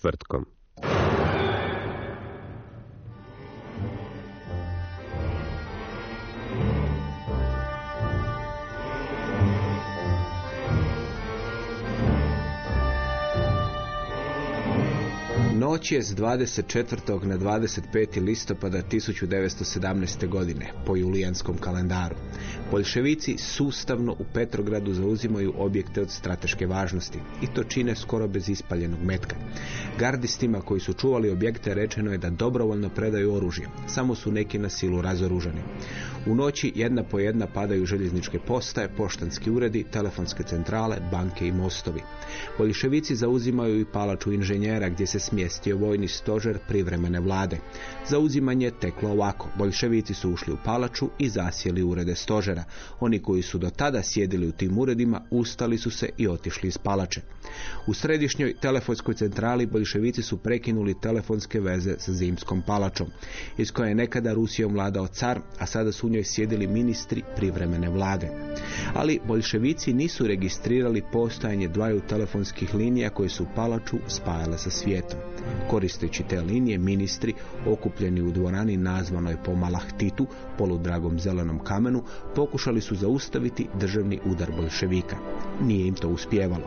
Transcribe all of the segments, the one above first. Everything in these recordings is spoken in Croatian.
Povijest je s 24. na 25. listopada 1917. godine po julijanskom kalendaru. Bolševici sustavno u Petrogradu zauzimaju objekte od strateške važnosti i to čine skoro bez ispaljenog metka. Gardistima koji su čuvali objekte rečeno je da dobrovoljno predaju oružje, samo su neki na silu razoružani. U noći jedna po jedna padaju željezničke postaje, poštanski uredi, telefonske centrale, banke i mostovi. Bolševici zauzimaju i palaču inženjera gdje se smjestio vojni stožer privremene vlade. Zauzimanje je teklo ovako. Bolševici su ušli u palaču i zasjeli urede stožera. Oni koji su do tada sjedili u tim uredima ustali su se i otišli iz palače. U središnjoj telefonskoj centrali bolševici su prekinuli telefonske veze sa zimskom palačom, iz koje je nekada Rusijom vladao car, a sada su u njoj sjedili ministri privremene vlade. Ali bolševici nisu registrirali postojanje dvaju telefonskih linija koje su palaču spajale sa svijetom. Koristeći te linije, ministri, okupljeni u dvorani nazvanoj po Malahtitu, poludragom zelenom kamenu, pokušali su zaustaviti državni udar bolševika. Nije im to uspjevalo.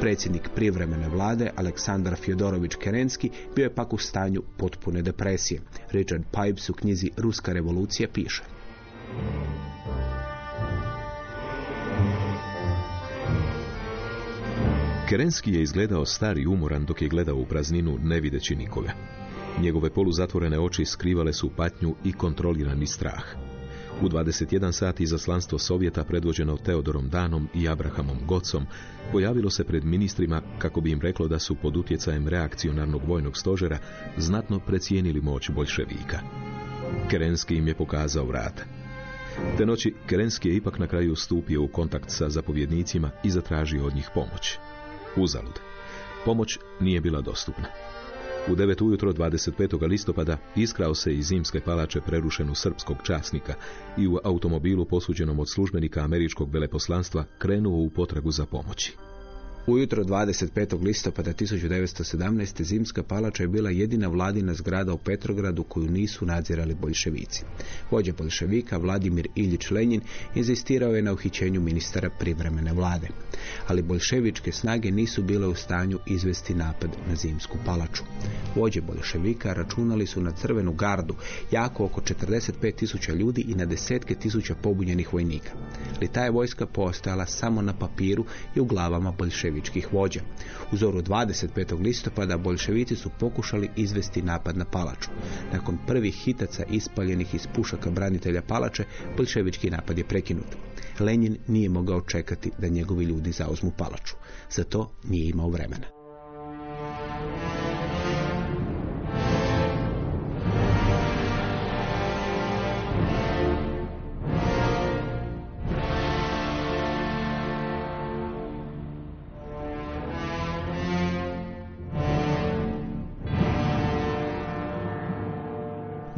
Predsjednik privremene vlade, Aleksandar Fjodorović Kerenski, bio je pak u stanju potpune depresije. Richard Pipes u knjizi Ruska revolucija piše. Kerenski je izgledao star i umoran dok je gledao u prazninu ne videći nikoga. Njegove poluzatvorene oči skrivale su patnju i kontrolirani strah. U 21 sati izaslanstvo Sovjeta predvođeno Teodorom Danom i Abrahamom Gocom pojavilo se pred ministrima kako bi im reklo da su pod utjecajem reakcionarnog vojnog stožera znatno precijenili moć boljševika. Kerenski im je pokazao vrata. Te noći Kerenski je ipak na kraju stupio u kontakt sa zapovjednicima i zatražio od njih pomoć. Uzalud. Pomoć nije bila dostupna. U 9 ujutro 25. listopada iskrao se iz zimske palače prerušenu srpskog časnika i u automobilu posuđenom od službenika američkog veleposlanstva krenuo u potragu za pomoći. Ujutro 25. listopada 1917. Zimska palača je bila jedina vladina zgrada u Petrogradu koju nisu nadzirali bolševici. Vođa bolševika Vladimir Iljić Lenin inzistirao je na uhićenju ministara privremene vlade. Ali bolševičke snage nisu bile u stanju izvesti napad na Zimsku palaču. Vođe bolševika računali su na crvenu gardu, jako oko 45 tisuća ljudi i na desetke tisuća pobunjenih vojnika. Ali ta je vojska postojala samo na papiru i u glavama bolševika bolševičkih vođa. U zoru 25. listopada bolševici su pokušali izvesti napad na palaču. Nakon prvih hitaca ispaljenih iz pušaka branitelja palače, bolševički napad je prekinut. Lenin nije mogao čekati da njegovi ljudi zauzmu palaču. Za to nije imao vremena.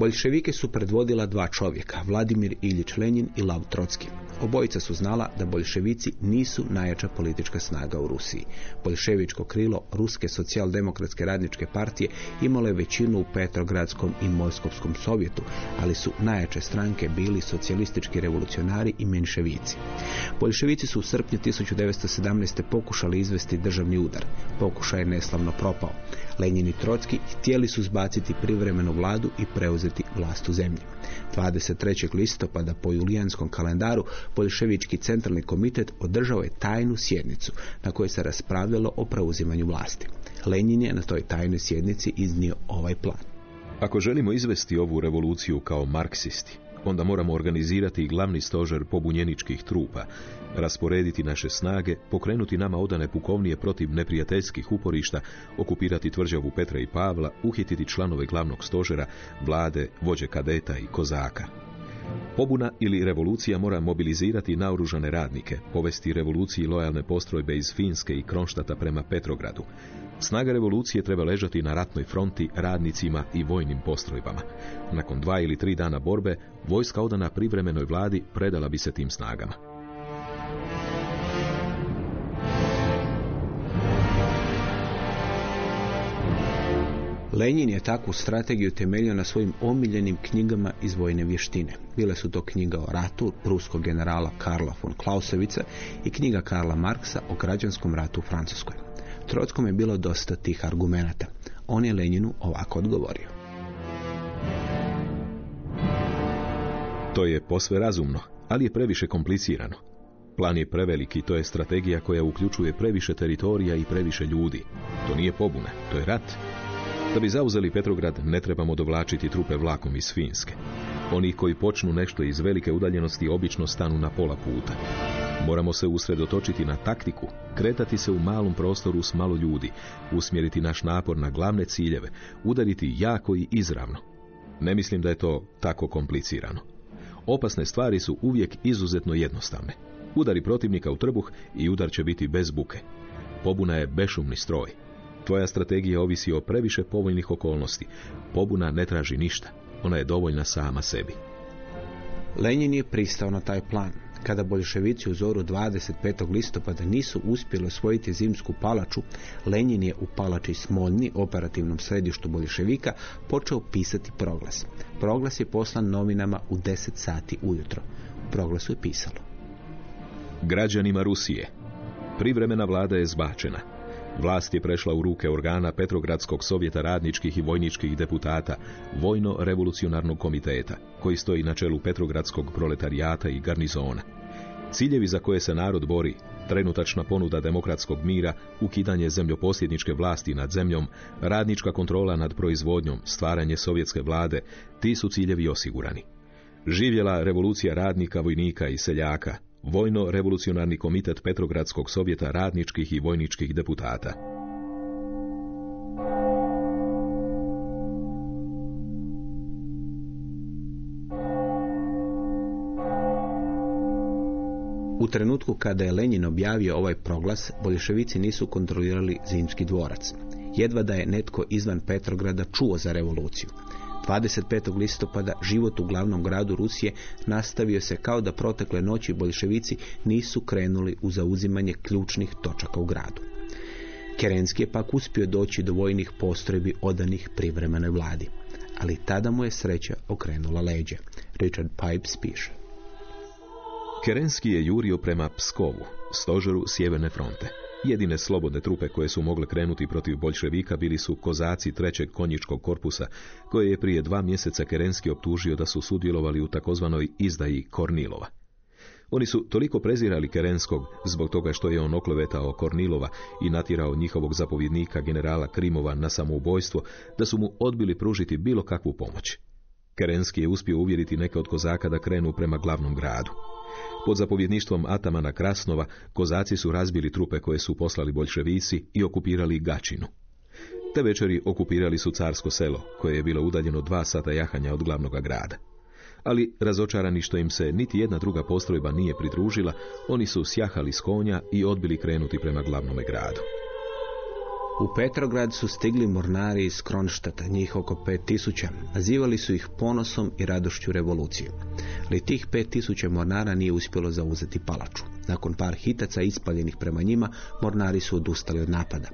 Boljševike su predvodila dva čovjeka, Vladimir Iljić Lenin i Lav Trotski. Obojica su znala da boljševici nisu najjača politička snaga u Rusiji. Boljševičko krilo Ruske socijaldemokratske radničke partije imalo je većinu u Petrogradskom i Moskovskom sovjetu, ali su najjače stranke bili socijalistički revolucionari i menševici. Boljševici su u srpnju 1917. pokušali izvesti državni udar. Pokušaj je neslavno propao. Lenin i Trotski htjeli su zbaciti privremenu vladu i preuzeti vlast u zemlji. 23. listopada po julijanskom kalendaru Boljševički centralni komitet održao je tajnu sjednicu na kojoj se raspravljalo o preuzimanju vlasti. Lenin je na toj tajnoj sjednici iznio ovaj plan. Ako želimo izvesti ovu revoluciju kao marksisti, onda moramo organizirati glavni stožer pobunjeničkih trupa, rasporediti naše snage, pokrenuti nama odane pukovnije protiv neprijateljskih uporišta, okupirati tvrđavu Petra i Pavla, uhititi članove glavnog stožera, vlade, vođe kadeta i kozaka. Pobuna ili revolucija mora mobilizirati naoružane radnike, povesti revoluciji lojalne postrojbe iz Finske i Kronštata prema Petrogradu. Snaga revolucije treba ležati na ratnoj fronti radnicima i vojnim postrojbama. Nakon dva ili tri dana borbe, vojska odana privremenoj vladi predala bi se tim snagama. Lenin je takvu strategiju temeljio na svojim omiljenim knjigama iz vojne vještine. Bile su to knjiga o ratu pruskog generala Karla von Clausewitza i knjiga Karla Marksa o građanskom ratu u Francuskoj. Trockom je bilo dosta tih argumenata. On je Leninu ovako odgovorio. To je posve razumno, ali je previše komplicirano. Plan je preveliki, to je strategija koja uključuje previše teritorija i previše ljudi. To nije pobuna, to je rat. Da bi zauzeli Petrograd, ne trebamo dovlačiti trupe vlakom iz Finske. Oni koji počnu nešto iz velike udaljenosti obično stanu na pola puta. Moramo se usredotočiti na taktiku, kretati se u malom prostoru s malo ljudi, usmjeriti naš napor na glavne ciljeve, udariti jako i izravno. Ne mislim da je to tako komplicirano. Opasne stvari su uvijek izuzetno jednostavne. Udari protivnika u trbuh i udar će biti bez buke. Pobuna je bešumni stroj. Tvoja strategija ovisi o previše povoljnih okolnosti. Pobuna ne traži ništa. Ona je dovoljna sama sebi. Lenin je pristao na taj plan. Kada boljševici u zoru 25. listopada nisu uspjeli osvojiti zimsku palaču, Lenin je u palači Smoljni, operativnom središtu boljševika, počeo pisati proglas. Proglas je poslan novinama u 10 sati ujutro. U proglasu je pisalo. Građanima Rusije. Privremena vlada je zbačena. Vlast je prešla u ruke organa Petrogradskog sovjeta radničkih i vojničkih deputata, vojno-revolucionarnog komiteta, koji stoji na čelu Petrogradskog proletarijata i garnizona. Ciljevi za koje se narod bori, trenutačna ponuda demokratskog mira, ukidanje zemljoposljedničke vlasti nad zemljom, radnička kontrola nad proizvodnjom, stvaranje sovjetske vlade, ti su ciljevi osigurani. Živjela revolucija radnika, vojnika i seljaka, Vojno-revolucionarni komitet Petrogradskog sovjeta radničkih i vojničkih deputata. U trenutku kada je Lenin objavio ovaj proglas, boljševici nisu kontrolirali zimski dvorac. Jedva da je netko izvan Petrograda čuo za revoluciju. 25. listopada život u glavnom gradu Rusije nastavio se kao da protekle noći boljševici nisu krenuli u zauzimanje ključnih točaka u gradu. Kerenski je pak uspio doći do vojnih postrojbi odanih privremenoj vladi. Ali tada mu je sreća okrenula leđe. Richard Pipes piše. Kerenski je jurio prema Pskovu, stožeru Sjeverne fronte. Jedine slobodne trupe koje su mogle krenuti protiv boljševika bili su kozaci trećeg konjičkog korpusa, koje je prije dva mjeseca Kerenski optužio da su sudjelovali u takozvanoj izdaji Kornilova. Oni su toliko prezirali Kerenskog zbog toga što je on oklevetao Kornilova i natjerao njihovog zapovjednika generala Krimova na samoubojstvo, da su mu odbili pružiti bilo kakvu pomoć. Kerenski je uspio uvjeriti neke od kozaka da krenu prema glavnom gradu. Pod zapovjedništvom Atamana Krasnova, kozaci su razbili trupe koje su poslali boljševici i okupirali Gačinu. Te večeri okupirali su carsko selo, koje je bilo udaljeno dva sata jahanja od glavnog grada. Ali, razočarani što im se niti jedna druga postrojba nije pridružila, oni su sjahali s konja i odbili krenuti prema glavnome gradu. U Petrograd su stigli mornari iz Kronštata, njih oko 5000. Nazivali su ih ponosom i radošću revolucije. Ali tih 5000 mornara nije uspjelo zauzeti palaču. Nakon par hitaca ispaljenih prema njima, mornari su odustali od napada.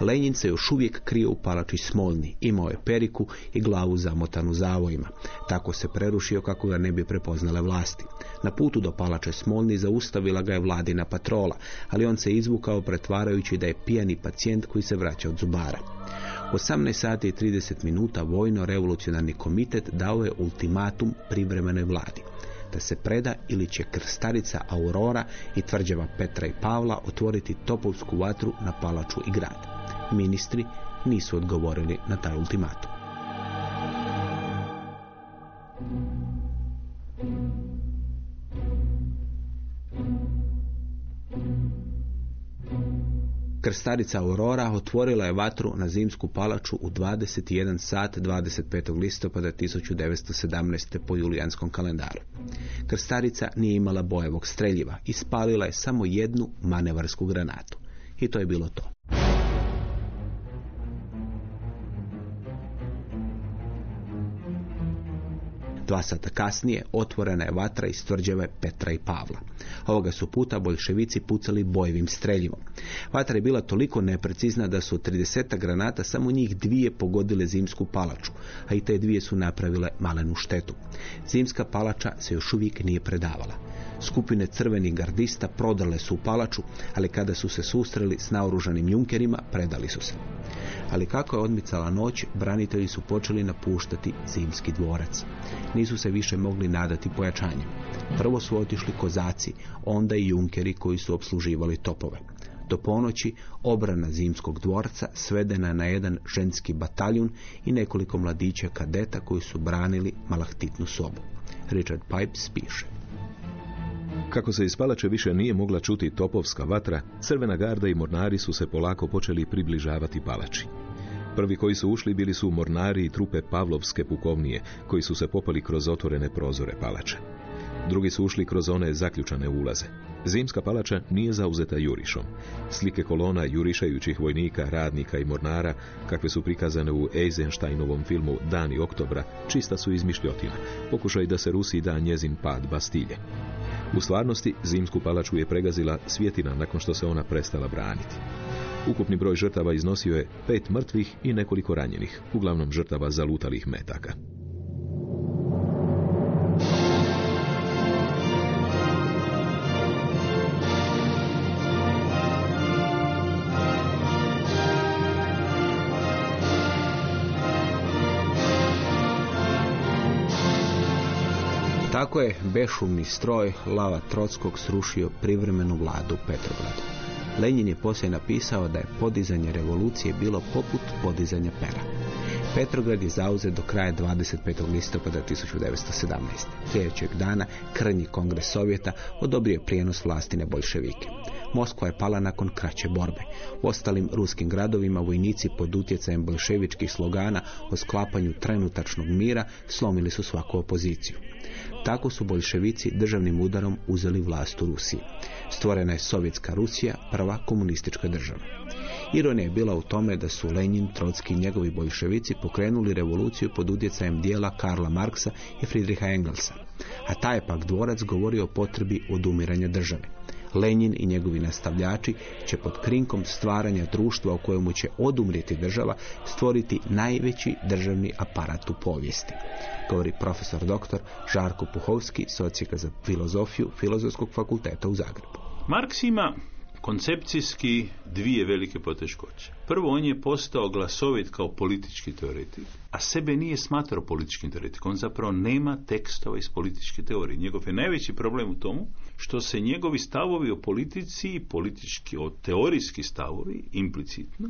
Lenin se još uvijek krio u palači Smolni, imao je periku i glavu zamotanu zavojima. Tako se prerušio kako ga ne bi prepoznale vlasti. Na putu do palače Smolni zaustavila ga je vladina patrola, ali on se izvukao pretvarajući da je pijani pacijent koji se vraća od zubara. U 18 sati i 30 minuta vojno-revolucionarni komitet dao je ultimatum privremenoj vladi da se preda ili će krstarica Aurora i tvrđava Petra i Pavla otvoriti topovsku vatru na palaču i grad. Ministri nisu odgovorili na taj ultimatum. Krstarica Aurora otvorila je vatru na zimsku palaču u 21 sat 25. listopada 1917. po julijanskom kalendaru. Krstarica nije imala bojevog streljiva i spalila je samo jednu manevarsku granatu. I to je bilo to. Dva sata kasnije otvorena je vatra iz tvrđave Petra i Pavla. Ovoga su puta bolševici pucali bojevim streljivom. Vatra je bila toliko neprecizna da su od 30 granata samo njih dvije pogodile zimsku palaču, a i te dvije su napravile malenu štetu. Zimska palača se još uvijek nije predavala. Skupine crvenih gardista prodale su u palaču, ali kada su se susreli s naoružanim junkerima, predali su se. Ali kako je odmicala noć, branitelji su počeli napuštati zimski dvorac. Nisu se više mogli nadati pojačanjem. Prvo su otišli kozaci, onda i junkeri koji su obsluživali topove. Do ponoći obrana zimskog dvorca svedena na jedan ženski bataljun i nekoliko mladića kadeta koji su branili malahtitnu sobu. Richard Pipes piše. Kako se iz palače više nije mogla čuti topovska vatra, crvena garda i mornari su se polako počeli približavati palači. Prvi koji su ušli bili su mornari i trupe Pavlovske pukovnije, koji su se popali kroz otvorene prozore palače. Drugi su ušli kroz one zaključane ulaze. Zimska palača nije zauzeta jurišom. Slike kolona jurišajućih vojnika, radnika i mornara, kakve su prikazane u Eisensteinovom filmu Dani oktobra, čista su izmišljotina. Pokušaj da se Rusiji da njezin pad Bastilje. U stvarnosti, zimsku palaču je pregazila svjetina nakon što se ona prestala braniti. Ukupni broj žrtava iznosio je pet mrtvih i nekoliko ranjenih, uglavnom žrtava zalutalih metaka. Tako je bešumni stroj Lava Trockog srušio privremenu vladu u Petrogradu. Lenin je poslije napisao da je podizanje revolucije bilo poput podizanja pera. Petrograd je zauzet do kraja 25. listopada 1917. Sljedećeg dana krnji kongres Sovjeta odobrio prijenos vlasti na bolševike. Moskva je pala nakon kraće borbe. U ostalim ruskim gradovima vojnici pod utjecajem bolševičkih slogana o sklapanju trenutačnog mira slomili su svaku opoziciju. Tako su bolševici državnim udarom uzeli vlast u Rusiji. Stvorena je Sovjetska Rusija, prva komunistička država. Ironija je bila u tome da su Lenin, Trotski i njegovi bolševici pokrenuli revoluciju pod utjecajem dijela Karla Marksa i Friedricha Engelsa, a taj je pak dvorac govorio o potrebi odumiranja države. Lenin i njegovi nastavljači će pod krinkom stvaranja društva u kojemu će odumrijeti država stvoriti najveći državni aparat u povijesti. Govori profesor dr. Žarko Puhovski, socijaka za filozofiju Filozofskog fakulteta u Zagrebu. Marks ima koncepcijski dvije velike poteškoće. Prvo, on je postao glasovit kao politički teoretik, a sebe nije smatrao političkim teoretikom. On zapravo nema tekstova iz političke teorije. Njegov je najveći problem u tomu što se njegovi stavovi o politici, politički, o teorijski stavovi, implicitno,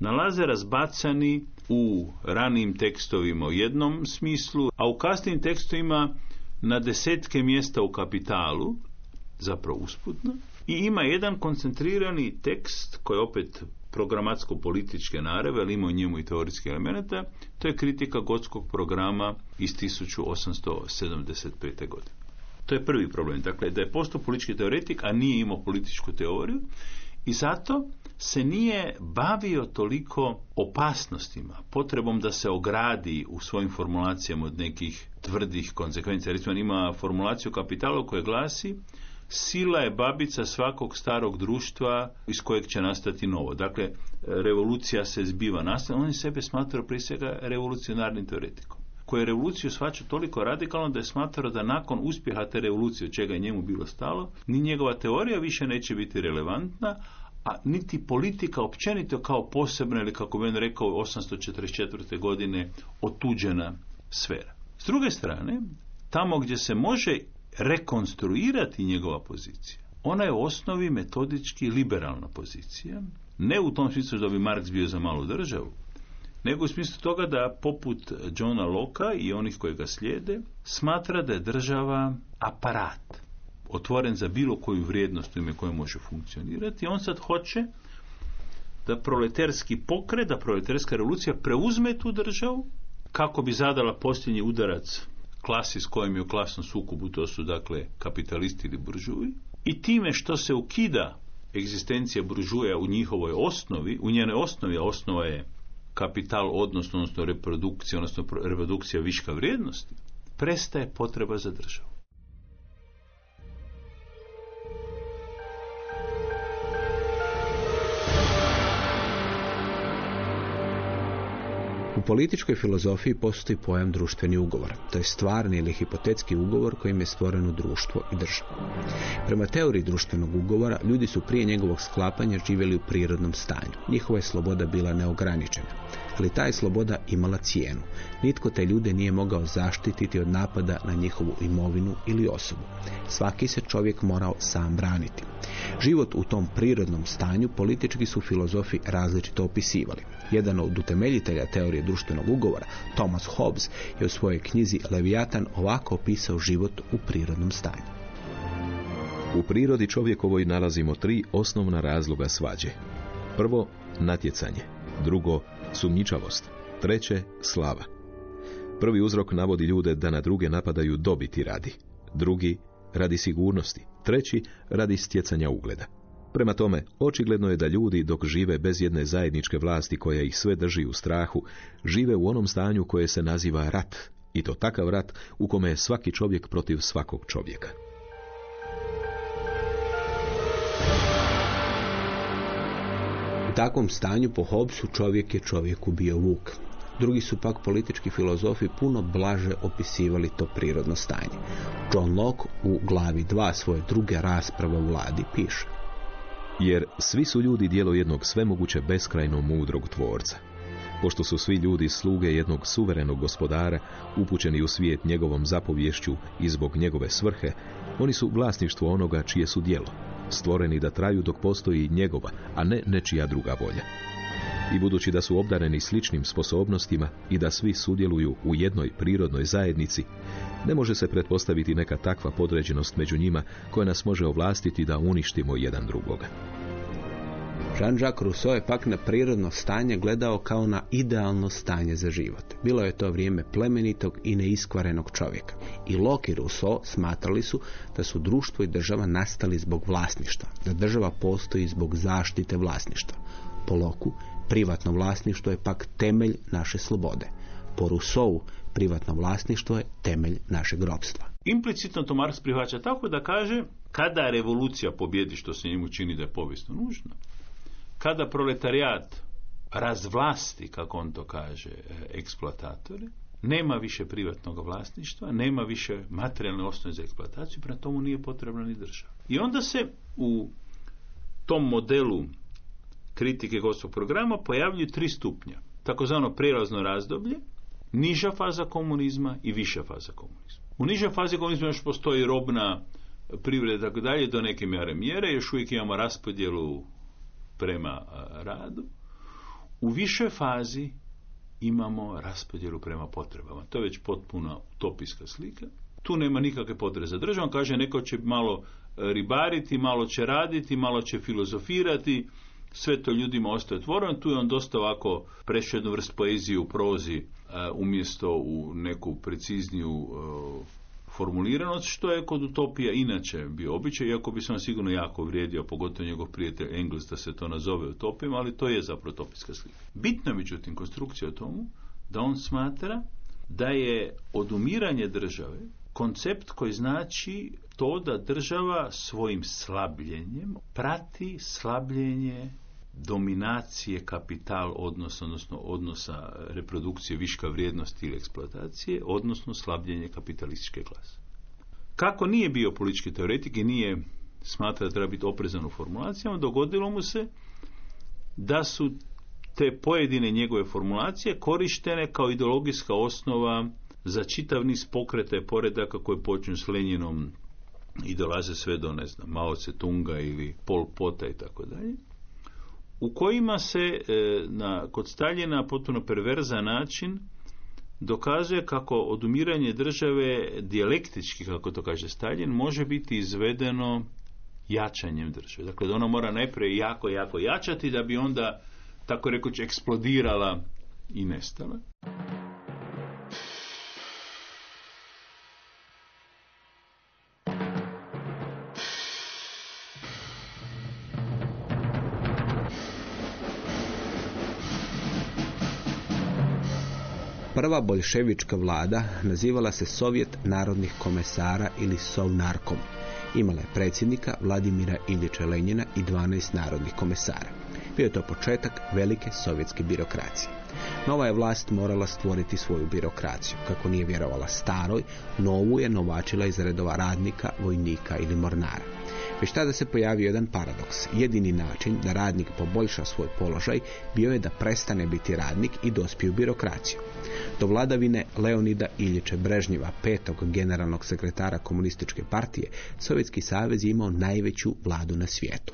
nalaze razbacani u ranijim tekstovima u jednom smislu, a u kasnim tekstovima na desetke mjesta u kapitalu, zapravo usputno, i ima jedan koncentrirani tekst koji je opet programatsko-političke narave, ali ima u njemu i teorijskih elemenata, to je kritika gotskog programa iz 1875. godine. To je prvi problem. Dakle, da je postao politički teoretik, a nije imao političku teoriju i zato se nije bavio toliko opasnostima, potrebom da se ogradi u svojim formulacijama od nekih tvrdih konsekvencija. Recimo, ima formulaciju kapitala koja glasi sila je babica svakog starog društva iz kojeg će nastati novo. Dakle, revolucija se zbiva nastavno. On je sebe smatrao prije svega revolucionarnim teoretikom koji je revoluciju shvaća toliko radikalno da je smatrao da nakon uspjeha te revolucije, od čega je njemu bilo stalo, ni njegova teorija više neće biti relevantna, a niti politika općenito kao posebna ili kako bi on rekao 844. godine otuđena sfera. S druge strane, tamo gdje se može rekonstruirati njegova pozicija, ona je u osnovi metodički liberalna pozicija, ne u tom smislu da bi Marks bio za malu državu, nego u smislu toga da poput Johna Loka i onih koji ga slijede, smatra da je država aparat, otvoren za bilo koju vrijednost u ime koje može funkcionirati. On sad hoće da proleterski pokret, da proleterska revolucija preuzme tu državu kako bi zadala posljednji udarac klasi s kojim je u klasnom sukobu, to su dakle kapitalisti ili buržuji, i time što se ukida egzistencija buržuja u njihovoj osnovi, u njenoj osnovi, a osnova je kapital, odnosno, odnosno reprodukcija, odnosno reprodukcija viška vrijednosti, prestaje potreba za državu. Političkoj filozofiji postoji pojam društveni ugovor. To je stvarni ili hipotetski ugovor kojim je stvoreno društvo i država. Prema teoriji društvenog ugovora, ljudi su prije njegovog sklapanja živjeli u prirodnom stanju. Njihova je sloboda bila neograničena. Ali ta je sloboda imala cijenu. Nitko te ljude nije mogao zaštititi od napada na njihovu imovinu ili osobu. Svaki se čovjek morao sam braniti. Život u tom prirodnom stanju politički su filozofi različito opisivali. Jedan od utemeljitelja teorije društvenog ugovora, Thomas Hobbes, je u svojoj knjizi Leviatan ovako opisao život u prirodnom stanju. U prirodi čovjekovoj nalazimo tri osnovna razloga svađe. Prvo, natjecanje. Drugo, sumnjičavost. Treće, slava. Prvi uzrok navodi ljude da na druge napadaju dobiti radi. Drugi, radi sigurnosti. Treći, radi stjecanja ugleda. Prema tome, očigledno je da ljudi dok žive bez jedne zajedničke vlasti koja ih sve drži u strahu, žive u onom stanju koje se naziva rat, i to takav rat u kome je svaki čovjek protiv svakog čovjeka. Takvom stanju po Hobbesu čovjek je čovjeku bio vuk. Drugi su pak politički filozofi puno blaže opisivali to prirodno stanje. John Locke u glavi 2 svoje druge rasprave u vladi piše. Jer svi su ljudi dijelo jednog svemoguće beskrajno mudrog tvorca. Pošto su svi ljudi sluge jednog suverenog gospodara, upućeni u svijet njegovom zapovješću i zbog njegove svrhe, oni su vlasništvo onoga čije su dijelo, stvoreni da traju dok postoji njegova, a ne nečija druga volja. I budući da su obdareni sličnim sposobnostima i da svi sudjeluju u jednoj prirodnoj zajednici, ne može se pretpostaviti neka takva podređenost među njima koja nas može ovlastiti da uništimo jedan drugoga. Jean-Jacques Rousseau je pak na prirodno stanje gledao kao na idealno stanje za život. Bilo je to vrijeme plemenitog i neiskvarenog čovjeka. I Locke i Rousseau smatrali su da su društvo i država nastali zbog vlasništva, da država postoji zbog zaštite vlasništva. Po Loku, privatno vlasništvo je pak temelj naše slobode. Po Rousseau, privatno vlasništvo je temelj našeg ropstva. Implicitno to Marks prihvaća tako da kaže kada revolucija pobjedi, što se njemu čini da je povijesno nužno, kada proletarijat razvlasti, kako on to kaže, eksploatatore, nema više privatnog vlasništva, nema više materijalne osnove za eksploataciju, prema tomu nije potrebna ni država. I onda se u tom modelu kritike gospodog programa pojavljuju tri stupnja. Takozvano prijelazno razdoblje, niža faza komunizma i viša faza komunizma. U nižoj fazi komunizma još postoji robna privreda tako dalje do neke mjere mjere, još uvijek imamo raspodjelu prema radu. U višoj fazi imamo raspodjelu prema potrebama. To je već potpuna utopijska slika. Tu nema nikakve potrebe za državom. Kaže, neko će malo ribariti, malo će raditi, malo će filozofirati, sve to ljudima ostaje otvoreno. Tu je on dosta ovako prešao jednu vrst poezije u prozi umjesto u neku precizniju formuliranost, što je kod utopija inače bio običaj, iako bi se on sigurno jako vrijedio, pogotovo njegov prijatelj Engels da se to nazove utopijom, ali to je zapravo utopijska slika. Bitno je međutim konstrukcija o tomu da on smatra da je odumiranje države koncept koji znači to da država svojim slabljenjem prati slabljenje dominacije kapital odnosno, odnosno odnosa reprodukcije viška vrijednosti ili eksploatacije, odnosno slabljenje kapitalističke klase. Kako nije bio politički teoretik i nije smatra da treba biti oprezan u formulacijama, dogodilo mu se da su te pojedine njegove formulacije korištene kao ideologijska osnova za čitav niz pokreta i poredaka koji počinju s Leninom i dolaze sve do, ne znam, Mao Tse Tunga ili Pol Pota i tako dalje, u kojima se e, na, kod Staljina potpuno perverzan način dokazuje kako odumiranje države dijalektički, kako to kaže Stalin, može biti izvedeno jačanjem države. Dakle, da ona mora najprije jako, jako jačati da bi onda, tako rekući, eksplodirala i nestala. Prva boljševička vlada nazivala se Sovjet narodnih komesara ili Sovnarkom. Imala je predsjednika Vladimira Iljiča Lenjina i 12 narodnih komesara. Bio je to početak velike sovjetske birokracije. Nova je vlast morala stvoriti svoju birokraciju. Kako nije vjerovala staroj, novu je novačila iz redova radnika, vojnika ili mornara. Već tada se pojavio jedan paradoks. Jedini način da radnik poboljša svoj položaj bio je da prestane biti radnik i dospije u birokraciju. Do vladavine Leonida Iljiče Brežnjeva, petog generalnog sekretara komunističke partije, Sovjetski savez imao najveću vladu na svijetu.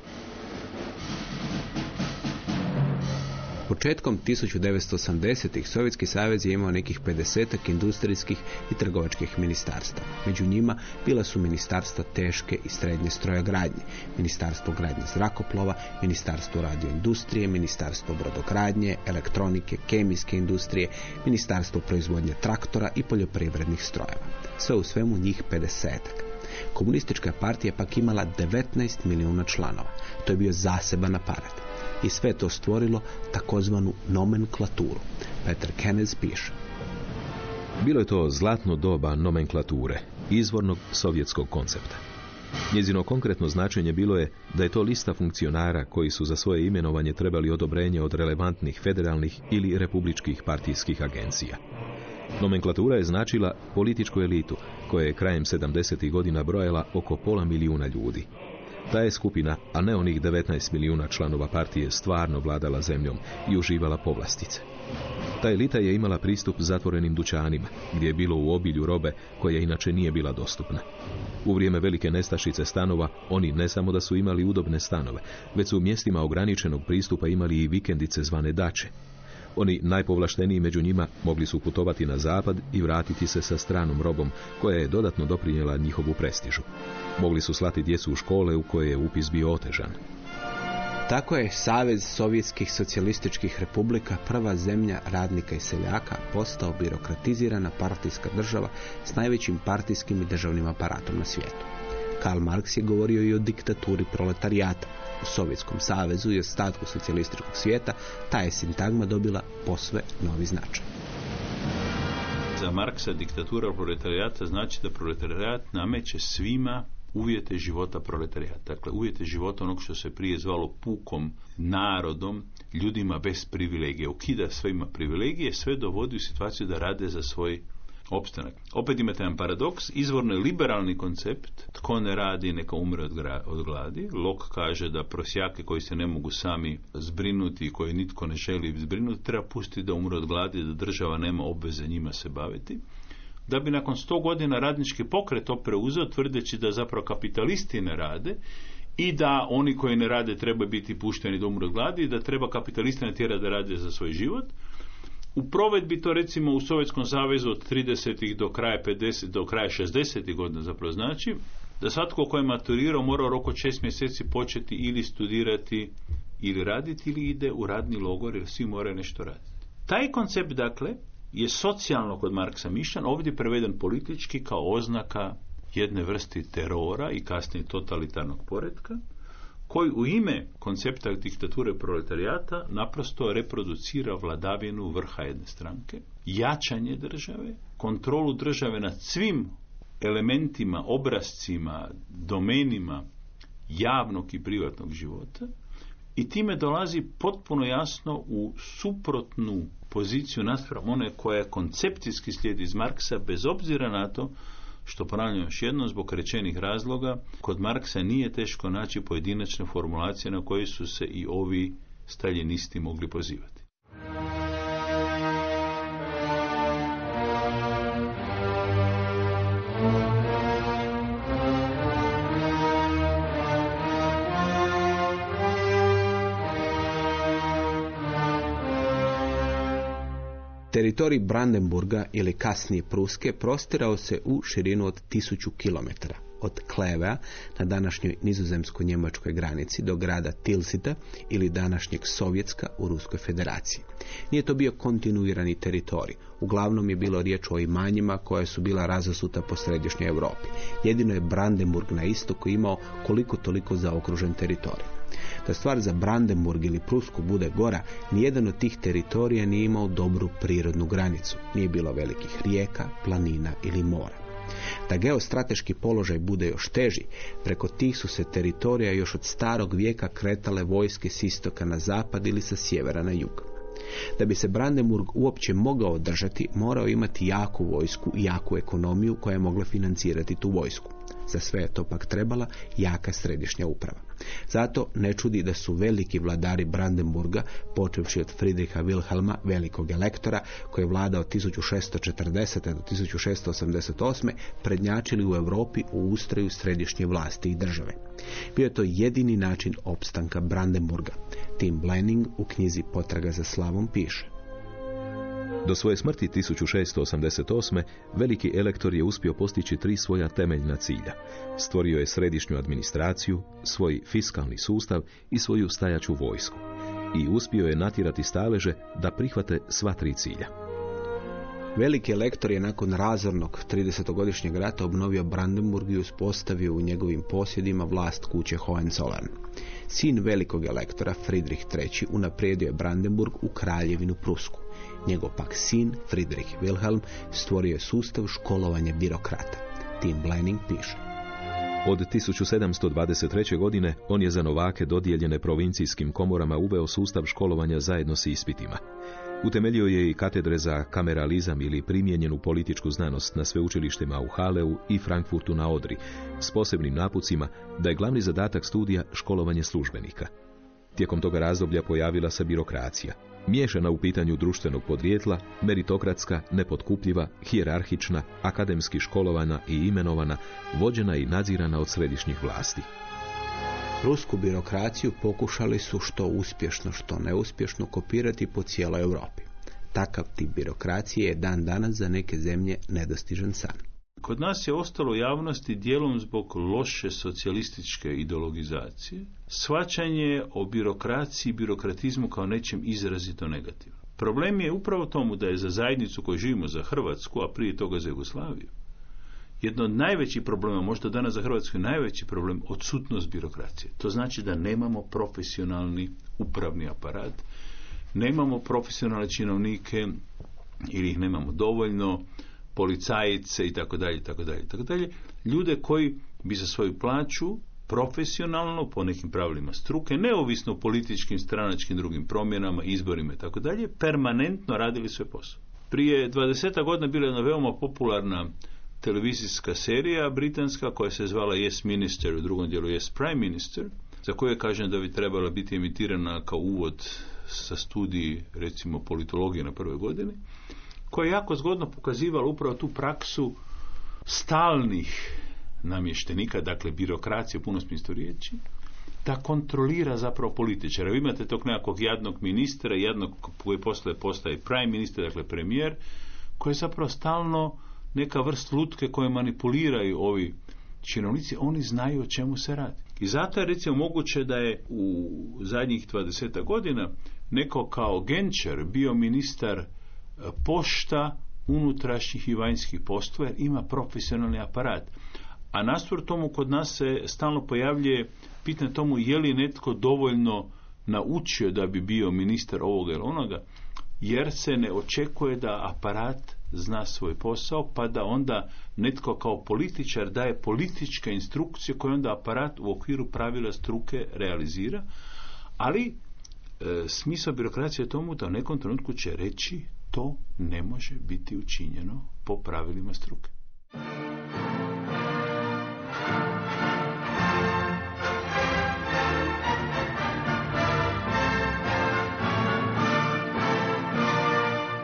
Početkom 1980-ih Sovjetski savez je imao nekih 50 industrijskih i trgovačkih ministarstava. Među njima bila su ministarstva teške i srednje strojogradnje, ministarstvo gradnje zrakoplova, ministarstvo radioindustrije, ministarstvo brodogradnje, elektronike, kemijske industrije, ministarstvo proizvodnje traktora i poljoprivrednih strojeva. Sve u svemu njih 50 Komunistička partija pak imala 19 milijuna članova. To je bio zaseban aparat i sve to stvorilo takozvanu nomenklaturu. Peter Kenneth piše. Bilo je to zlatno doba nomenklature, izvornog sovjetskog koncepta. Njezino konkretno značenje bilo je da je to lista funkcionara koji su za svoje imenovanje trebali odobrenje od relevantnih federalnih ili republičkih partijskih agencija. Nomenklatura je značila političku elitu, koja je krajem 70. godina brojala oko pola milijuna ljudi. Ta je skupina, a ne onih 19 milijuna članova partije, stvarno vladala zemljom i uživala povlastice. Ta elita je imala pristup zatvorenim dućanima, gdje je bilo u obilju robe koja inače nije bila dostupna. U vrijeme velike nestašice stanova, oni ne samo da su imali udobne stanove, već su u mjestima ograničenog pristupa imali i vikendice zvane dače, oni najpovlašteniji među njima mogli su putovati na zapad i vratiti se sa stranom robom koja je dodatno doprinjela njihovu prestižu. Mogli su slati djecu u škole u koje je upis bio otežan. Tako je Savez Sovjetskih socijalističkih republika, prva zemlja radnika i seljaka, postao birokratizirana partijska država s najvećim partijskim i državnim aparatom na svijetu. Karl Marx je govorio i o diktaturi proletarijata. U Sovjetskom savezu i ostatku socijalističkog svijeta ta je sintagma dobila posve novi značaj. Za Marksa diktatura proletarijata znači da proletarijat nameće svima uvjete života proletarijata. Dakle, uvjete života onog što se prije zvalo pukom narodom, ljudima bez privilegije. Ukida svima privilegije, sve dovodi u situaciju da rade za svoj opstanak. Opet imate jedan paradoks, izvorno je liberalni koncept, tko ne radi neka umre od, od gladi. Lok kaže da prosjake koji se ne mogu sami zbrinuti i koje nitko ne želi zbrinuti, treba pustiti da umre od gladi, da država nema obveze njima se baviti. Da bi nakon sto godina radnički pokret to preuzeo, tvrdeći da zapravo kapitalisti ne rade i da oni koji ne rade trebaju biti pušteni da umru od gladi i da treba kapitaliste natjerati da rade za svoj život u provedbi to recimo u Sovjetskom savezu od 30. do kraja 50. do kraja 60. godina zapravo znači da svatko ko je maturirao mora u roku šest mjeseci početi ili studirati ili raditi ili ide u radni logor jer svi moraju nešto raditi. Taj koncept dakle je socijalno kod Marksa mišljan, ovdje preveden politički kao oznaka jedne vrsti terora i kasnije totalitarnog poretka koji u ime koncepta diktature proletarijata naprosto reproducira vladavinu vrha jedne stranke, jačanje države, kontrolu države nad svim elementima, obrazcima, domenima javnog i privatnog života i time dolazi potpuno jasno u suprotnu poziciju naspram one koja koncepcijski slijedi iz Marksa bez obzira na to što ponavljam još jednom zbog rečenih razloga, kod Marksa nije teško naći pojedinačne formulacije na koje su se i ovi staljinisti mogli pozivati. Teritorij Brandenburga ili kasnije Pruske prostirao se u širinu od tisuću kilometara. Od Klevea na današnjoj nizozemsko-njemačkoj granici do grada Tilsita ili današnjeg Sovjetska u Ruskoj federaciji. Nije to bio kontinuirani teritorij. Uglavnom je bilo riječ o imanjima koja su bila razasuta po središnjoj Europi. Jedino je Brandenburg na istoku imao koliko toliko zaokružen teritorij. Da stvar za Brandenburg ili Prusku bude gora, nijedan od tih teritorija nije imao dobru prirodnu granicu. Nije bilo velikih rijeka, planina ili mora. Da geostrateški položaj bude još teži, preko tih su se teritorija još od starog vijeka kretale vojske s istoka na zapad ili sa sjevera na jug. Da bi se Brandenburg uopće mogao održati, morao imati jaku vojsku i jaku ekonomiju koja je mogla financirati tu vojsku. Za sve je to pak trebala jaka središnja uprava. Zato ne čudi da su veliki vladari Brandenburga, počevši od Friedricha Wilhelma, velikog elektora, koji je vladao 1640. do 1688. prednjačili u Europi u ustroju središnje vlasti i države. Bio je to jedini način opstanka Brandenburga. Tim Blenning u knjizi Potraga za slavom piše. Do svoje smrti 1688. veliki elektor je uspio postići tri svoja temeljna cilja. Stvorio je središnju administraciju, svoj fiskalni sustav i svoju stajaću vojsku. I uspio je natjerati staleže da prihvate sva tri cilja. Veliki elektor je nakon razornog 30-godišnjeg rata obnovio Brandenburg i uspostavio u njegovim posjedima vlast kuće Hohenzollern. Sin velikog elektora, Friedrich III, unaprijedio je Brandenburg u kraljevinu Prusku. Njegov pak sin, Friedrich Wilhelm, stvorio je sustav školovanja birokrata. Tim Blenning piše. Od 1723. godine on je za novake dodijeljene provincijskim komorama uveo sustav školovanja zajedno s ispitima. Utemeljio je i katedre za kameralizam ili primijenjenu političku znanost na sveučilištima u Haleu i Frankfurtu na Odri, s posebnim napucima da je glavni zadatak studija školovanje službenika. Tijekom toga razdoblja pojavila se birokracija, miješana u pitanju društvenog podrijetla, meritokratska, nepotkupljiva, hijerarhična, akademski školovana i imenovana, vođena i nadzirana od središnjih vlasti. Rusku birokraciju pokušali su što uspješno, što neuspješno kopirati po cijeloj Europi. Takav tip birokracije je dan danas za neke zemlje nedostižan san. Kod nas je ostalo javnosti dijelom zbog loše socijalističke ideologizacije, svačanje o birokraciji i birokratizmu kao nečem izrazito negativno. Problem je upravo tomu da je za zajednicu koju živimo, za Hrvatsku, a prije toga za Jugoslaviju, jedno od najvećih problema, možda danas za Hrvatsku najveći problem, odsutnost birokracije. To znači da nemamo profesionalni upravni aparat, nemamo profesionalne činovnike ili ih nemamo dovoljno, policajice i tako dalje tako dalje tako dalje. Ljude koji bi za svoju plaću profesionalno, po nekim pravilima struke, neovisno o političkim, stranačkim drugim promjenama, izborima i tako dalje, permanentno radili svoj posao. Prije 20 godina bila je jedna veoma popularna televizijska serija britanska koja se zvala Yes Minister, u drugom dijelu Yes Prime Minister, za koju je kažem da bi trebala biti emitirana kao uvod sa studiji recimo politologije na prvoj godini, koja je jako zgodno pokazivala upravo tu praksu stalnih namještenika, dakle birokracije u punom smislu riječi, da kontrolira zapravo političara. Vi imate tog nekakvog jadnog ministra, jednog koji postaje, postaje prime minister, dakle premijer, koji je zapravo stalno neka vrst lutke koje manipuliraju ovi činovnici, oni znaju o čemu se radi. I zato je recimo moguće da je u zadnjih 20 godina neko kao Genčer bio ministar pošta unutrašnjih i vanjskih poslova jer ima profesionalni aparat. A nastvor tomu kod nas se stalno pojavljuje pitanje tomu je li netko dovoljno naučio da bi bio ministar ovoga ili onoga, jer se ne očekuje da aparat zna svoj posao, pa da onda netko kao političar daje političke instrukcije koje onda aparat u okviru pravila struke realizira, ali e, smisao birokracije je tomu da u nekom trenutku će reći to ne može biti učinjeno po pravilima struke.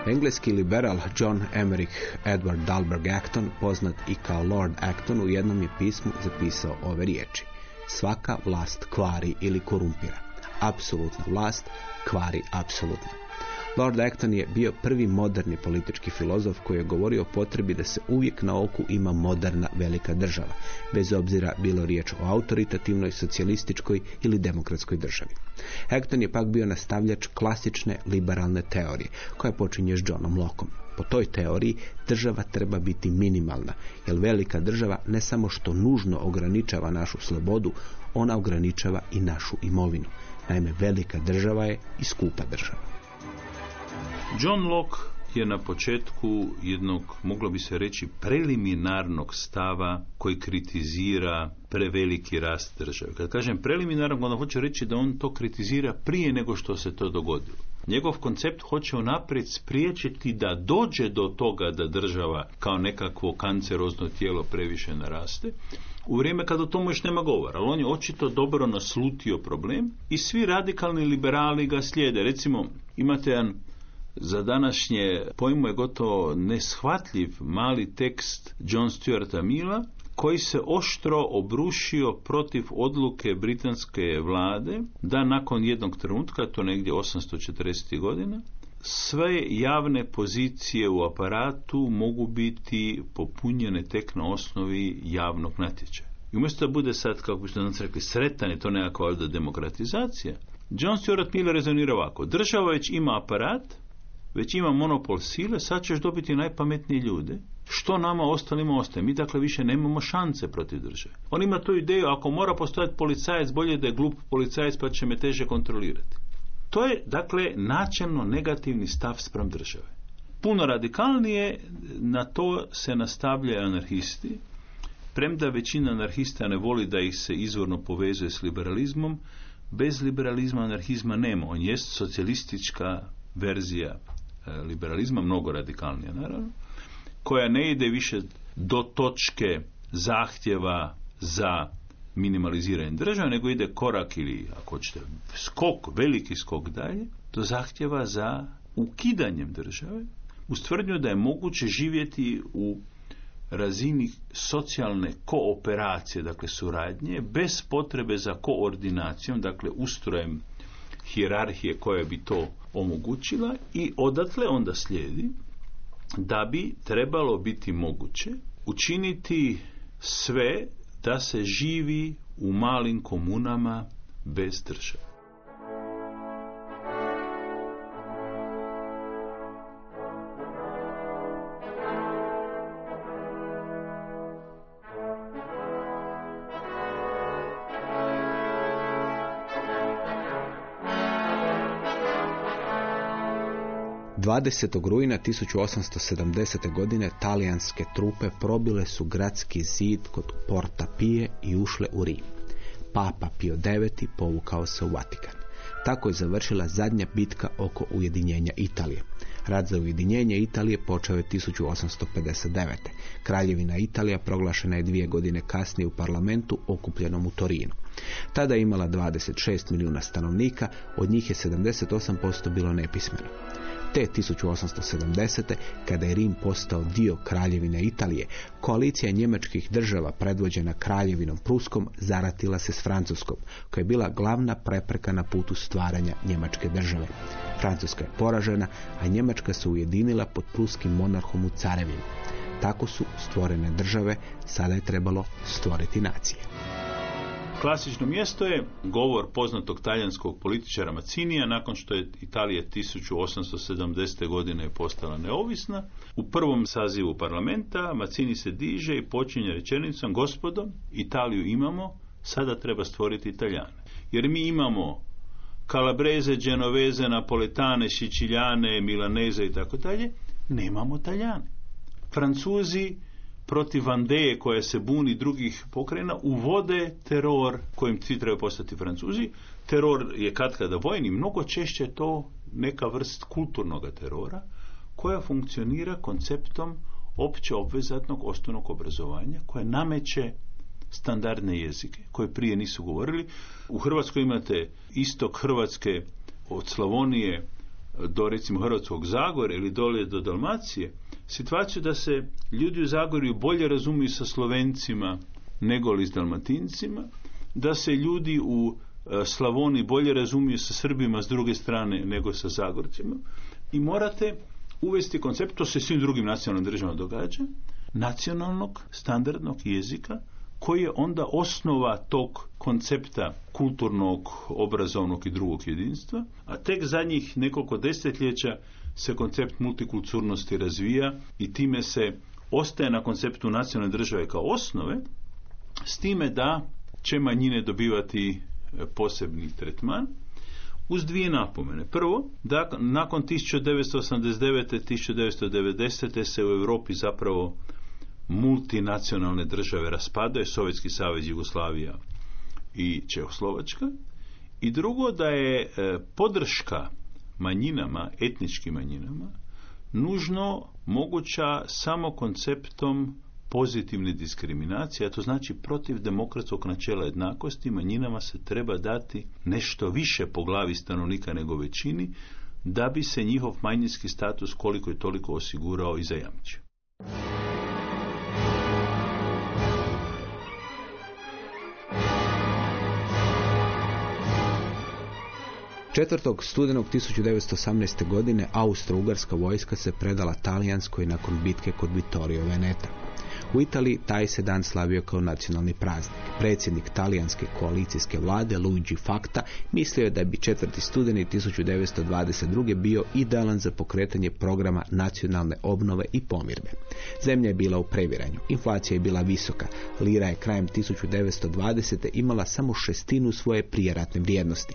Engleski liberal John Emerick Edward Dalberg Acton, poznat i kao Lord Acton, u jednom je pismu zapisao ove riječi. Svaka vlast kvari ili korumpira. Apsolutna vlast kvari apsolutno. Lord Acton je bio prvi moderni politički filozof koji je govorio o potrebi da se uvijek na oku ima moderna velika država, bez obzira bilo riječ o autoritativnoj, socijalističkoj ili demokratskoj državi. Acton je pak bio nastavljač klasične liberalne teorije, koja počinje s Johnom Lockom. Po toj teoriji država treba biti minimalna, jer velika država ne samo što nužno ograničava našu slobodu, ona ograničava i našu imovinu. Naime, velika država je i skupa država. John Locke je na početku jednog, moglo bi se reći, preliminarnog stava koji kritizira preveliki rast države. Kad kažem preliminarnog, onda hoću reći da on to kritizira prije nego što se to dogodilo. Njegov koncept hoće unaprijed spriječiti da dođe do toga da država kao nekakvo kancerozno tijelo previše naraste, u vrijeme kada o tomu još nema govora, ali on je očito dobro naslutio problem i svi radikalni liberali ga slijede. Recimo, imate jedan za današnje pojmu je gotovo neshvatljiv mali tekst John Stuarta Mila koji se oštro obrušio protiv odluke britanske vlade da nakon jednog trenutka, to negdje 840. godina, sve javne pozicije u aparatu mogu biti popunjene tek na osnovi javnog natječaja. I umjesto da bude sad, kako biste nam rekli, sretan je to nekakva valjda demokratizacija, John Stuart Mill rezonira ovako. Država već ima aparat, već ima monopol sile, sad ćeš dobiti najpametnije ljude. Što nama ostalima ostaje? Mi dakle više nemamo šance protiv države. On ima tu ideju, ako mora postojati policajac, bolje da je glup policajac pa će me teže kontrolirati. To je, dakle, načelno negativni stav sprem države. Puno radikalnije na to se nastavljaju anarhisti, premda većina anarhista ne voli da ih se izvorno povezuje s liberalizmom, bez liberalizma anarhizma nema. On jest socijalistička verzija liberalizma, mnogo radikalnija naravno, koja ne ide više do točke zahtjeva za minimaliziranje države, nego ide korak ili, ako hoćete, skok, veliki skok dalje, do zahtjeva za ukidanjem države, uz da je moguće živjeti u razini socijalne kooperacije, dakle suradnje, bez potrebe za koordinacijom, dakle ustrojem hijerarhije koja bi to omogućila i odatle onda slijedi da bi trebalo biti moguće učiniti sve da se živi u malim komunama bez države. 20. rujna 1870. godine talijanske trupe probile su gradski zid kod Porta Pije i ušle u Rim. Papa Pio IX povukao se u Vatikan. Tako je završila zadnja bitka oko ujedinjenja Italije. Rad za ujedinjenje Italije počeo je 1859. Kraljevina Italija proglašena je dvije godine kasnije u parlamentu okupljenom u Torinu. Tada je imala 26 milijuna stanovnika, od njih je 78% bilo nepismeno. Te 1870. kada je Rim postao dio kraljevine Italije, koalicija njemačkih država predvođena kraljevinom Pruskom zaratila se s Francuskom, koja je bila glavna prepreka na putu stvaranja njemačke države. Francuska je poražena, a Njemačka se ujedinila pod pruskim monarhom u Carevinu. Tako su stvorene države, sada je trebalo stvoriti nacije. Klasično mjesto je govor poznatog talijanskog političara Macinija nakon što je Italija 1870. godine postala neovisna. U prvom sazivu parlamenta Macini se diže i počinje rečenicom gospodo, Italiju imamo, sada treba stvoriti Italijane. Jer mi imamo Kalabreze, Genoveze, Napoletane, Šičiljane, Milaneze i tako dalje, nemamo Italijane. Francuzi protiv Vandeje koja se buni drugih pokrena uvode teror kojim svi trebaju postati Francuzi. Teror je kad kada vojni, mnogo češće to neka vrst kulturnog terora koja funkcionira konceptom opće obvezatnog osnovnog obrazovanja koje nameće standardne jezike koje prije nisu govorili. U Hrvatskoj imate istok Hrvatske od Slavonije do recimo Hrvatskog Zagorja ili dolje do Dalmacije, situaciju da se ljudi u Zagorju bolje razumiju sa Slovencima nego li s Dalmatincima, da se ljudi u e, Slavoniji bolje razumiju sa Srbima s druge strane nego sa Zagorcima. I morate uvesti koncept, to se svim drugim nacionalnim državama događa, nacionalnog standardnog jezika koji je onda osnova tog koncepta kulturnog, obrazovnog i drugog jedinstva, a tek zadnjih nekoliko desetljeća se koncept multikulturnosti razvija i time se ostaje na konceptu nacionalne države kao osnove, s time da će manjine dobivati e, posebni tretman, uz dvije napomene. Prvo, da nakon 1989. 1990. se u Europi zapravo multinacionalne države raspadaju, Sovjetski savez, Jugoslavija i Čehoslovačka. I drugo, da je e, podrška manjinama, etničkim manjinama, nužno moguća samo konceptom pozitivne diskriminacije, a to znači protiv demokratskog načela jednakosti, manjinama se treba dati nešto više po glavi stanovnika nego većini, da bi se njihov manjinski status koliko i toliko osigurao i zajamčio. 4. studenog 1918. godine Austro-Ugarska vojska se predala talijanskoj nakon bitke kod Vittorio Veneta. U Italiji taj se dan slavio kao nacionalni praznik. Predsjednik talijanske koalicijske vlade Luigi Facta mislio je da bi 4. studeni 1922. bio idealan za pokretanje programa nacionalne obnove i pomirbe. Zemlja je bila u previranju, inflacija je bila visoka, lira je krajem 1920. imala samo šestinu svoje prijeratne vrijednosti.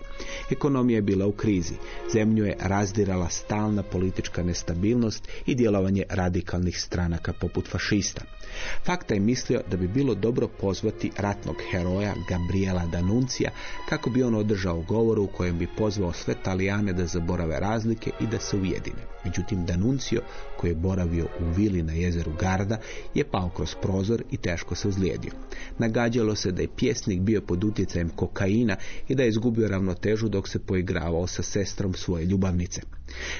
Ekonomija je bila u krizi, zemlju je razdirala stalna politička nestabilnost i djelovanje radikalnih stranaka poput fašista. Fakta je mislio da bi bilo dobro pozvati ratnog heroja Gabriela Danuncija kako bi on održao govor u kojem bi pozvao sve Talijane da zaborave razlike i da se ujedine. Međutim, Danuncio, koji je boravio u vili na jezeru Garda, je pao kroz prozor i teško se ozlijedio. Nagađalo se da je pjesnik bio pod utjecajem kokaina i da je izgubio ravnotežu dok se poigravao sa sestrom svoje ljubavnice.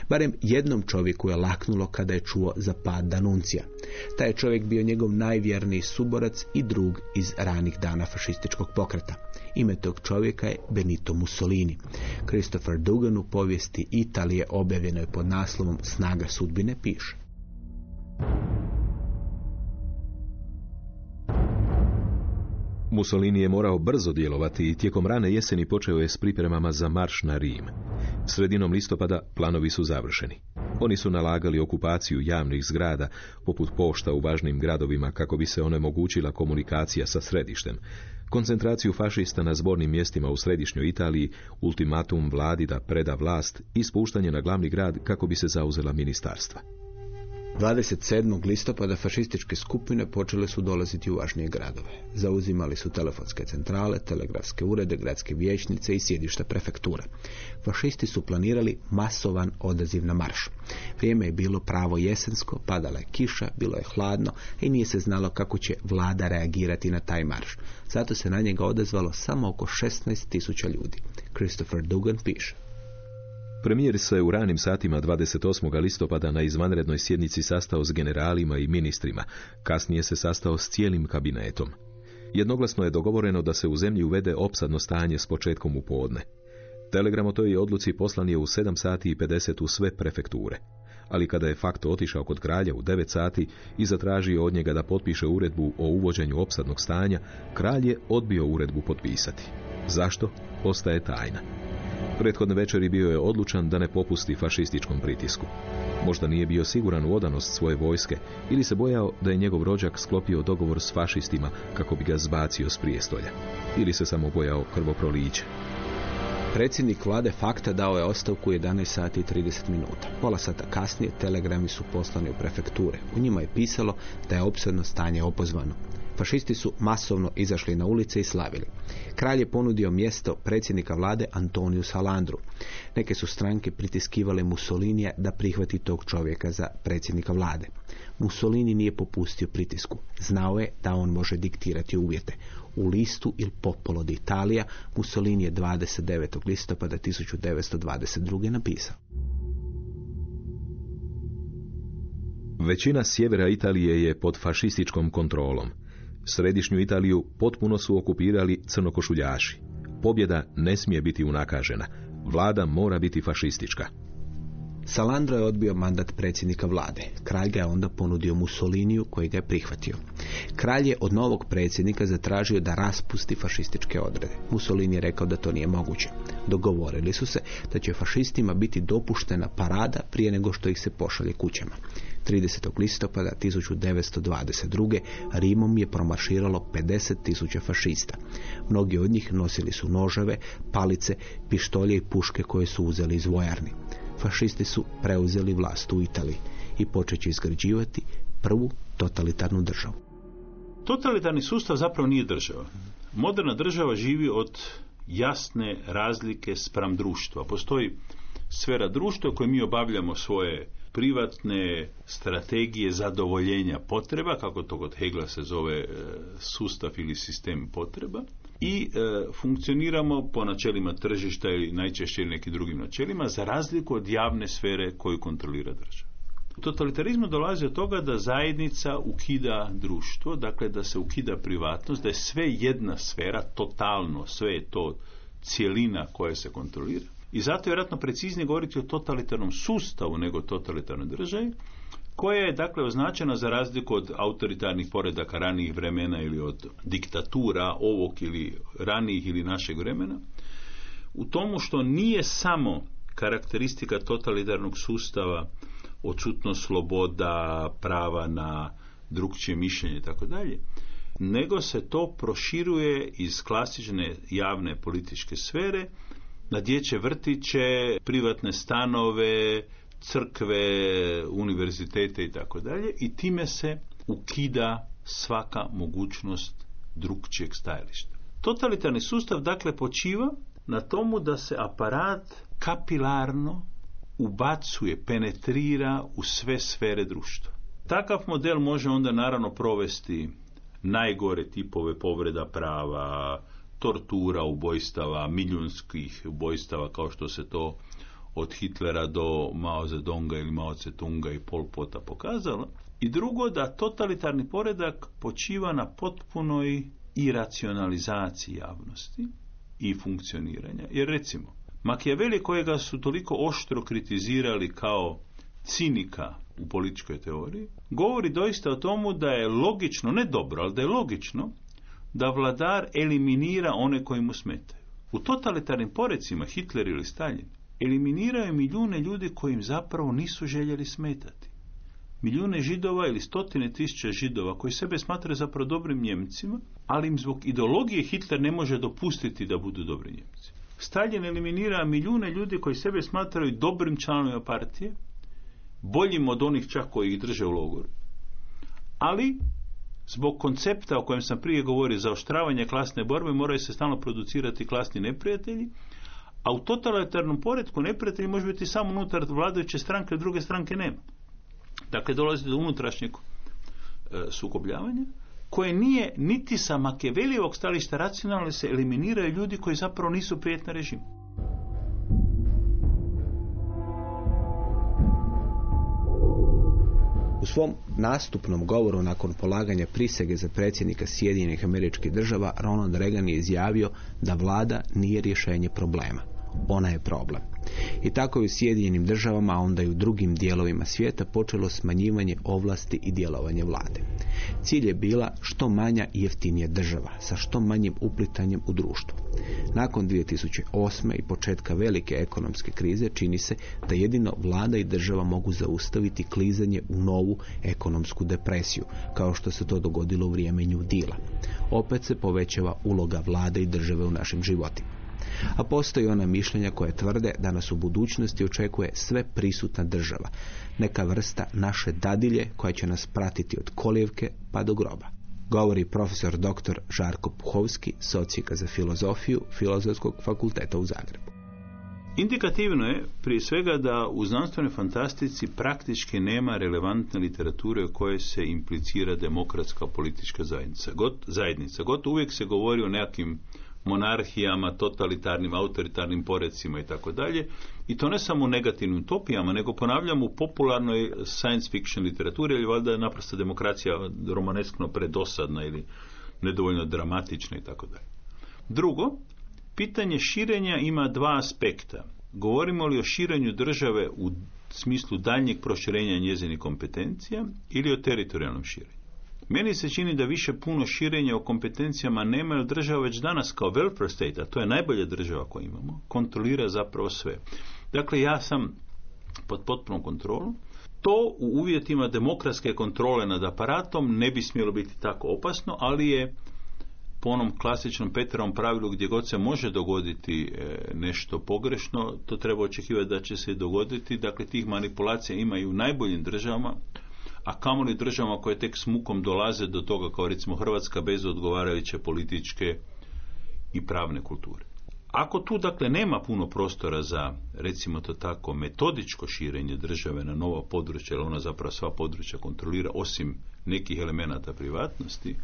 Barem jednom čovjeku je laknulo kada je čuo za pad Danuncija. Taj je čovjek bio njegov najvjerniji suborac i drug iz ranih dana fašističkog pokreta. Ime tog čovjeka je Benito Mussolini. Christopher Dugan u povijesti Italije objavljeno je pod naslovom Snaga sudbine piše. Mussolini je morao brzo djelovati i tijekom rane jeseni počeo je s pripremama za marš na Rim. Sredinom listopada planovi su završeni. Oni su nalagali okupaciju javnih zgrada, poput pošta u važnim gradovima kako bi se onemogućila komunikacija sa središtem, koncentraciju fašista na zbornim mjestima u središnjoj Italiji, ultimatum vladi da preda vlast i spuštanje na glavni grad kako bi se zauzela ministarstva. 27. listopada fašističke skupine počele su dolaziti u važnije gradove. Zauzimali su telefonske centrale, telegrafske urede, gradske vijećnice i sjedišta prefektura. Fašisti su planirali masovan odaziv na marš. Vrijeme je bilo pravo jesensko, padala je kiša, bilo je hladno i nije se znalo kako će vlada reagirati na taj marš. Zato se na njega odazvalo samo oko 16.000 ljudi. Christopher Dugan piše. Premijer se u ranim satima 28. listopada na izvanrednoj sjednici sastao s generalima i ministrima, kasnije se sastao s cijelim kabinetom. Jednoglasno je dogovoreno da se u zemlji uvede opsadno stanje s početkom u podne. Telegram o toj odluci poslan je u 7 sati i 50 u sve prefekture. Ali kada je fakto otišao kod kralja u 9 sati i zatražio od njega da potpiše uredbu o uvođenju opsadnog stanja, kralj je odbio uredbu potpisati. Zašto? Ostaje tajna. Prethodne večeri bio je odlučan da ne popusti fašističkom pritisku. Možda nije bio siguran u odanost svoje vojske ili se bojao da je njegov rođak sklopio dogovor s fašistima kako bi ga zbacio s prijestolja. Ili se samo bojao krvoprolića. Predsjednik vlade fakta dao je ostavku 11 sati i 30 minuta. Pola sata kasnije telegrami su poslani u prefekture. U njima je pisalo da je opsadno stanje opozvano. Fašisti su masovno izašli na ulice i slavili. Kralj je ponudio mjesto predsjednika vlade Antoniju Salandru. Neke su stranke pritiskivale Mussolinija da prihvati tog čovjeka za predsjednika vlade. Mussolini nije popustio pritisku. Znao je da on može diktirati uvjete. U listu Il Popolo d'Italia Mussolini je 29. listopada 1922. napisao. Većina sjevera Italije je pod fašističkom kontrolom. Središnju Italiju potpuno su okupirali crnokošuljaši. Pobjeda ne smije biti unakažena. Vlada mora biti fašistička. Salandro je odbio mandat predsjednika vlade. Kralj ga je onda ponudio Mussoliniju koji ga je prihvatio. Kralj je od novog predsjednika zatražio da raspusti fašističke odrede. Mussolini je rekao da to nije moguće. Dogovorili su se da će fašistima biti dopuštena parada prije nego što ih se pošalje kućama. 30. listopada 1922. Rimom je promarširalo 50 tisuća fašista. Mnogi od njih nosili su noževe, palice, pištolje i puške koje su uzeli iz vojarni fašisti su preuzeli vlast u Italiji i počeći izgrađivati prvu totalitarnu državu. Totalitarni sustav zapravo nije država. Moderna država živi od jasne razlike spram društva. Postoji sfera društva u kojoj mi obavljamo svoje privatne strategije zadovoljenja potreba, kako to kod Hegla se zove e, sustav ili sistem potreba, i e, funkcioniramo po načelima tržišta ili najčešće ili nekim drugim načelima za razliku od javne sfere koju kontrolira država. U totalitarizmu dolazi od toga da zajednica ukida društvo, dakle da se ukida privatnost, da je sve jedna sfera, totalno, sve je to cijelina koja se kontrolira. I zato je vjerojatno preciznije govoriti o totalitarnom sustavu nego totalitarnoj državi, koja je dakle označena za razliku od autoritarnih poredaka ranijih vremena ili od diktatura ovog ili ranijih ili našeg vremena u tomu što nije samo karakteristika totalitarnog sustava odsutnost sloboda, prava na drugčije mišljenje i tako dalje, nego se to proširuje iz klasične javne političke sfere na dječje vrtiće, privatne stanove, crkve, univerzitete i tako dalje i time se ukida svaka mogućnost drugčijeg stajališta. Totalitarni sustav dakle počiva na tomu da se aparat kapilarno ubacuje, penetrira u sve sfere društva. Takav model može onda naravno provesti najgore tipove povreda prava, tortura, ubojstava, milijunskih ubojstava kao što se to od Hitlera do Mao Zedonga ili Mao Tunga i Pol Pota pokazalo. I drugo, da totalitarni poredak počiva na potpunoj iracionalizaciji javnosti i funkcioniranja. Jer recimo, Machiavelli kojega su toliko oštro kritizirali kao cinika u političkoj teoriji, govori doista o tomu da je logično, ne dobro, ali da je logično da vladar eliminira one koji mu smetaju. U totalitarnim porecima Hitler ili Stalin eliminiraju milijune ljudi koji im zapravo nisu željeli smetati. Milijune židova ili stotine tisuća židova koji sebe smatraju zapravo dobrim Njemcima, ali im zbog ideologije Hitler ne može dopustiti da budu dobri Njemci. Stalin eliminira milijune ljudi koji sebe smatraju dobrim članovima partije, boljim od onih čak koji ih drže u logoru. Ali, zbog koncepta o kojem sam prije govorio, zaoštravanje klasne borbe, moraju se stalno producirati klasni neprijatelji, a u totalitarnom poredku neprijatelj može biti samo unutar vladajuće stranke, druge stranke nema. Dakle, dolazi do unutrašnjeg e, sukobljavanja koje nije niti sa Makevelijevog stališta racionalno se eliminiraju ljudi koji zapravo nisu prijetna režimu. U svom nastupnom govoru nakon polaganja prisege za predsjednika Sjedinjenih američkih država Ronald Reagan je izjavio da vlada nije rješenje problema ona je problem. I tako je u Sjedinjenim državama, a onda i u drugim dijelovima svijeta počelo smanjivanje ovlasti i djelovanje vlade. Cilj je bila što manja i jeftinija država, sa što manjim uplitanjem u društvu. Nakon 2008. i početka velike ekonomske krize čini se da jedino vlada i država mogu zaustaviti klizanje u novu ekonomsku depresiju, kao što se to dogodilo u vrijeme Deala. Opet se povećava uloga vlade i države u našim životima. A postoji ona mišljenja koje tvrde da nas u budućnosti očekuje sve prisutna država, neka vrsta naše dadilje koja će nas pratiti od kolijevke pa do groba. Govori profesor dr. Žarko Puhovski, socijka za filozofiju Filozofskog fakulteta u Zagrebu. Indikativno je prije svega da u znanstvenoj fantastici praktički nema relevantne literature u kojoj se implicira demokratska politička zajednica. God, zajednica. God uvijek se govori o nekakvim monarhijama, totalitarnim, autoritarnim porecima i tako dalje. I to ne samo u negativnim utopijama, nego ponavljam u popularnoj science fiction literaturi, ili valjda je naprosto demokracija romaneskno predosadna ili nedovoljno dramatična i tako dalje. Drugo, pitanje širenja ima dva aspekta. Govorimo li o širenju države u smislu daljnjeg proširenja njezinih kompetencija ili o teritorijalnom širenju? Meni se čini da više puno širenja o kompetencijama nema jer država već danas kao welfare state, a to je najbolja država koju imamo, kontrolira zapravo sve. Dakle, ja sam pod potpunom kontrolom. To u uvjetima demokratske kontrole nad aparatom ne bi smjelo biti tako opasno, ali je po onom klasičnom Petrovom pravilu gdje god se može dogoditi e, nešto pogrešno, to treba očekivati da će se dogoditi. Dakle, tih manipulacija ima i u najboljim državama, a kamoli državama koje tek s mukom dolaze do toga kao recimo Hrvatska bez odgovarajuće političke i pravne kulture. Ako tu dakle nema puno prostora za recimo to tako metodičko širenje države na nova područja, jer ona zapravo sva područja kontrolira osim nekih elemenata privatnosti,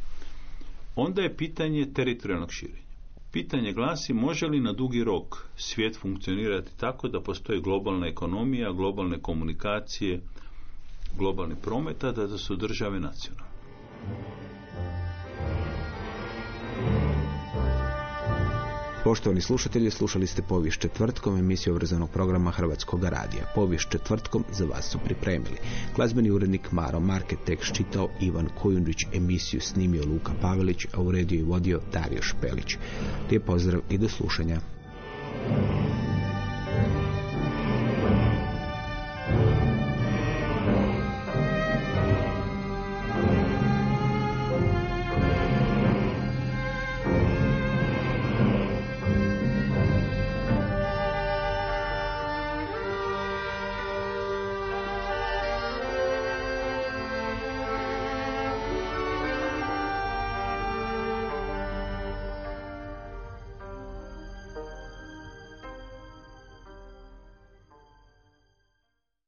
onda je pitanje teritorijalnog širenja. Pitanje glasi može li na dugi rok svijet funkcionirati tako da postoji globalna ekonomija, globalne komunikacije, globalni prometa, da su države nacionalne. Poštovani slušatelji, slušali ste povijest četvrtkom emisiju obrazovnog programa Hrvatskog radija. Povijest četvrtkom za vas su pripremili. Glazbeni urednik Maro Market tekst čitao Ivan Kojundić, emisiju snimio Luka Pavelić, a uredio i vodio Dario Špelić. Lijep pozdrav i do slušanja.